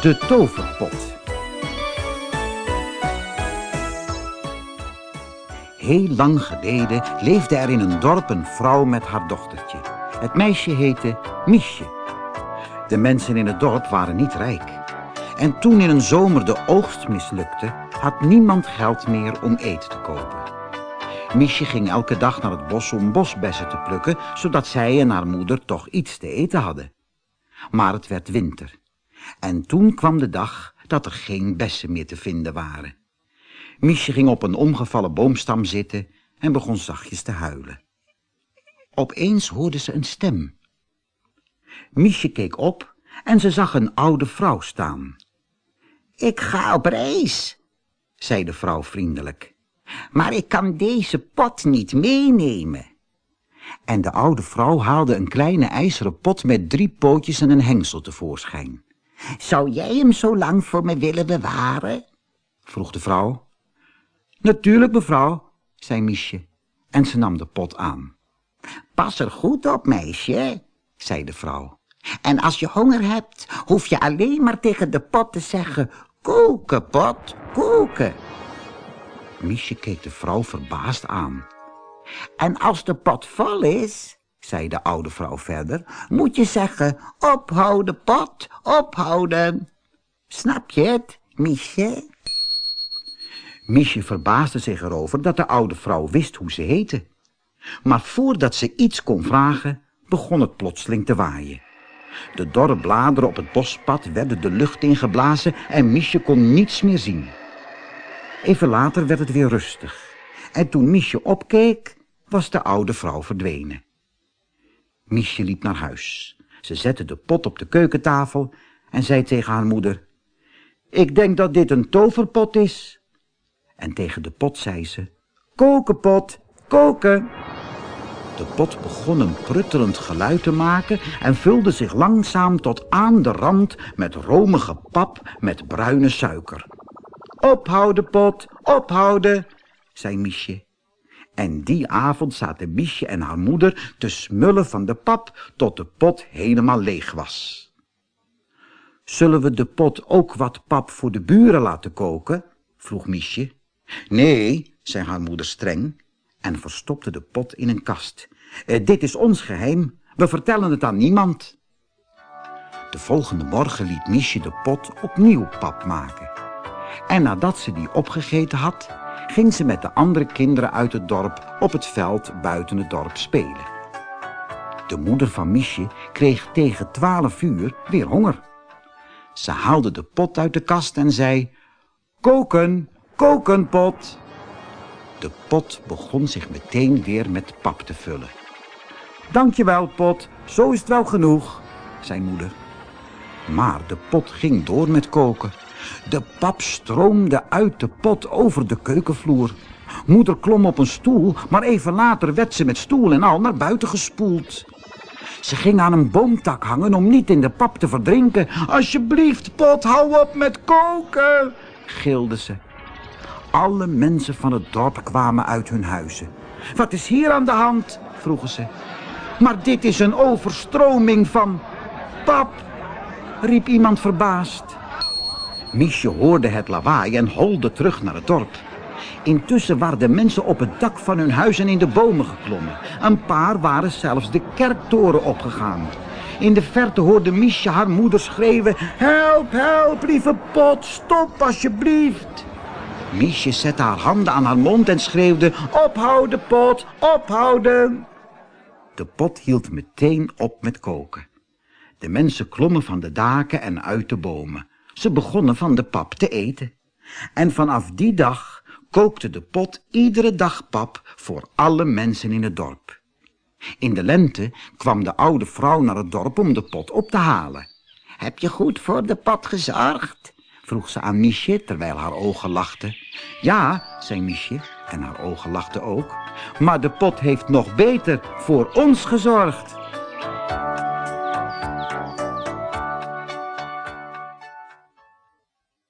De toverpot. Heel lang geleden leefde er in een dorp een vrouw met haar dochtertje. Het meisje heette Miesje. De mensen in het dorp waren niet rijk. En toen in een zomer de oogst mislukte, had niemand geld meer om eten te kopen. Miesje ging elke dag naar het bos om bosbessen te plukken, zodat zij en haar moeder toch iets te eten hadden. Maar het werd winter. En toen kwam de dag dat er geen bessen meer te vinden waren. Miesje ging op een omgevallen boomstam zitten en begon zachtjes te huilen. Opeens hoorde ze een stem. Miesje keek op en ze zag een oude vrouw staan. Ik ga op reis, zei de vrouw vriendelijk, maar ik kan deze pot niet meenemen. En de oude vrouw haalde een kleine ijzeren pot met drie pootjes en een hengsel tevoorschijn. Zou jij hem zo lang voor me willen bewaren? vroeg de vrouw. Natuurlijk, mevrouw, zei Miesje, en ze nam de pot aan. Pas er goed op, meisje, zei de vrouw. En als je honger hebt, hoef je alleen maar tegen de pot te zeggen, koken, pot, koken. Miesje keek de vrouw verbaasd aan. En als de pot vol is, zei de oude vrouw verder, moet je zeggen, ophouden, pot, ophouden. Snap je het, Miesje? Miesje verbaasde zich erover dat de oude vrouw wist hoe ze heette. Maar voordat ze iets kon vragen, begon het plotseling te waaien. De dorre bladeren op het bospad werden de lucht ingeblazen en Miesje kon niets meer zien. Even later werd het weer rustig. En toen Miesje opkeek, was de oude vrouw verdwenen. Miesje liep naar huis. Ze zette de pot op de keukentafel en zei tegen haar moeder... Ik denk dat dit een toverpot is. En tegen de pot zei ze... Koken, pot, koken. De pot begon een pruttelend geluid te maken en vulde zich langzaam tot aan de rand met romige pap met bruine suiker. Ophouden, pot, ophouden, zei Miesje. En die avond zaten Miesje en haar moeder te smullen van de pap tot de pot helemaal leeg was. Zullen we de pot ook wat pap voor de buren laten koken? vroeg Miesje. Nee, zei haar moeder streng en verstopte de pot in een kast. Eh, dit is ons geheim, we vertellen het aan niemand. De volgende morgen liet Miesje de pot opnieuw pap maken. En nadat ze die opgegeten had, ging ze met de andere kinderen uit het dorp op het veld buiten het dorp spelen. De moeder van Miesje kreeg tegen twaalf uur weer honger. Ze haalde de pot uit de kast en zei, koken, koken pot. De pot begon zich meteen weer met pap te vullen. Dankjewel, pot, zo is het wel genoeg, zei moeder. Maar de pot ging door met koken. De pap stroomde uit de pot over de keukenvloer. Moeder klom op een stoel, maar even later werd ze met stoel en al naar buiten gespoeld. Ze ging aan een boomtak hangen om niet in de pap te verdrinken. Alsjeblieft, pot, hou op met koken, gilde ze. Alle mensen van het dorp kwamen uit hun huizen. Wat is hier aan de hand? vroegen ze. Maar dit is een overstroming van pap, riep iemand verbaasd. Miesje hoorde het lawaai en holde terug naar het dorp. Intussen waren de mensen op het dak van hun huis en in de bomen geklommen. Een paar waren zelfs de kerktoren opgegaan. In de verte hoorde Miesje haar moeder schreeuwen... Help, help, lieve pot, stop alsjeblieft. Miesje zette haar handen aan haar mond en schreeuwde... Ophouden, pot, ophouden. De pot hield meteen op met koken. De mensen klommen van de daken en uit de bomen. Ze begonnen van de pap te eten. En vanaf die dag kookte de pot iedere dag pap voor alle mensen in het dorp. In de lente kwam de oude vrouw naar het dorp om de pot op te halen. Heb je goed voor de pot gezorgd? vroeg ze aan Miesje terwijl haar ogen lachten. Ja, zei Miesje en haar ogen lachten ook. Maar de pot heeft nog beter voor ons gezorgd.